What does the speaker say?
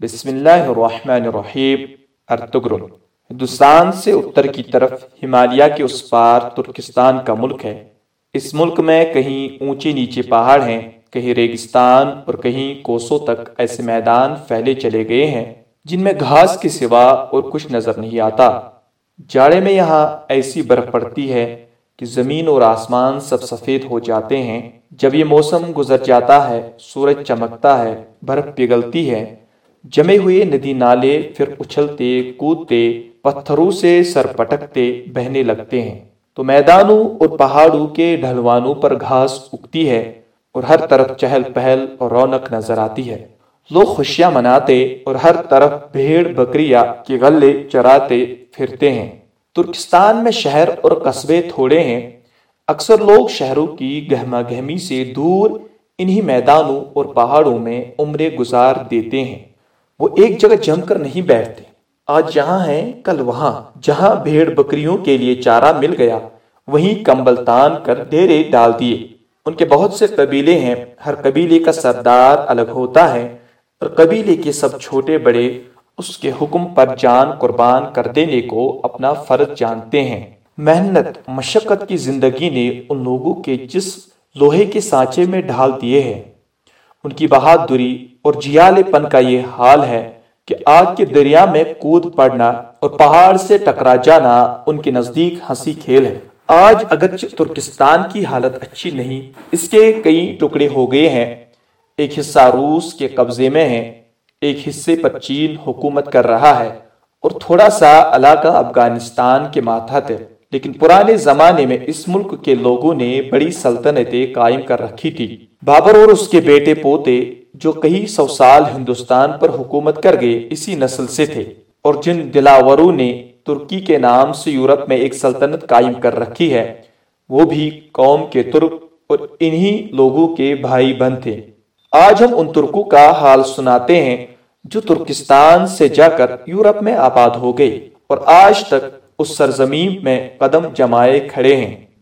बिस्मिल्लाहिर्रहमानिर्रहीम। अर्तुगरुल हिंदुस्तान से उत्तर की तरफ़ हिमालय के उस पार तुर्किस्तान का मुल्क है। इस मुल्क में कहीं ऊँचे नीचे पहाड़ हैं, कहीं रेगिस्तान और कहीं कोसों तक ऐसे मैदान फैले चले गए हैं, जिनमें घास के सिवा और कुछ नज़र नहीं आता। जाड़े में यहाँ ऐसी बर्फ़ पड़ती है कि ज़मीन और आसमान सब सफ़ेद हो जाते हैं। जब ये मौसम गुजर जाता है, सूरज चमकता है, बर्फ़ पिघलती है जमे हुए नदी नाले फिर उछलते, कूदते, पत्थरों से सर पटकते, बहने लगते हैं। तो मैदानों और पहाड़ों के ढलवानों पर घास उगती है और हर तरफ़ चहल पहल और रौनक नज़र आती है। लोग खुशियाँ मनाते और हर तरफ़ भेड़ बकरिया के गले चराते फिरते हैं। तुर्किस्तान में शहर और कस्बे थोड़े हैं। अक्सर लोग शहरों की गहमा गहमी से दूर इन्हीं मैदानों और पहाड़ों में उम्र गुजार देते हैं। वो एक जगह जमकर नहीं बैठते। आज यहाँ है, कल वहाँ। जहाँ भेड़ बकरियों के लिए चारा मिल गया, वहीं कंबल तान कर डेरे डाल दिए। उनके बहुत से कबीले हैं। हर कबीले का सरदार अलग होता है और कबीले के सब छोटे बड़े उसके हुक्म पर जान कुर्बान कर देने को अपना फ़र्ज़ जानते हैं। मेहनत, मशक्कत की ज़िंदगी ने उन लोगों के जिस लोहे के सांचे में ढाल दिए हैं उनकी बहादुरी और जियालेपन का ये हाल है कि आग के दरिया में कूद पड़ना और पहाड़ से टकरा जाना उनके नज़दीक हँसी खेल है। आज अगर तुर्किस्तान की हालत अच्छी नहीं, इसके कई टुकड़े हो गए हैं। एक हिस्सा रूस के कब्जे में है, एक हिस्से पर चीन हुकूमत कर रहा है और थोड़ा सा इलाका अफ़गानिस्तान के माथात है। लेकिन पुराने जमाने में इस मुल्क के लोगों ने बड़ी सल्तनतें कायम कर रखी थी। बाबर और उसके बेटे पोते, जो कई सौ साल हिंदुस्तान पर हुकूमत कर गए, इसी नस्ल से थे। और जिन दिलावरों ने तुर्की के नाम से यूरोप में एक सल्तनत कायम कर रखी है, वो भी कौम के तुर्क और इन्हीं लोगों के भाई बहन थे। आज हम उन तुर्कों का हाल सुनाते हैं, जो तुर्किस्तान से जाकर यूरोप में आबाद हो गए, और आज तक उस सरजमीन में कदम जमाए खड़े हैं।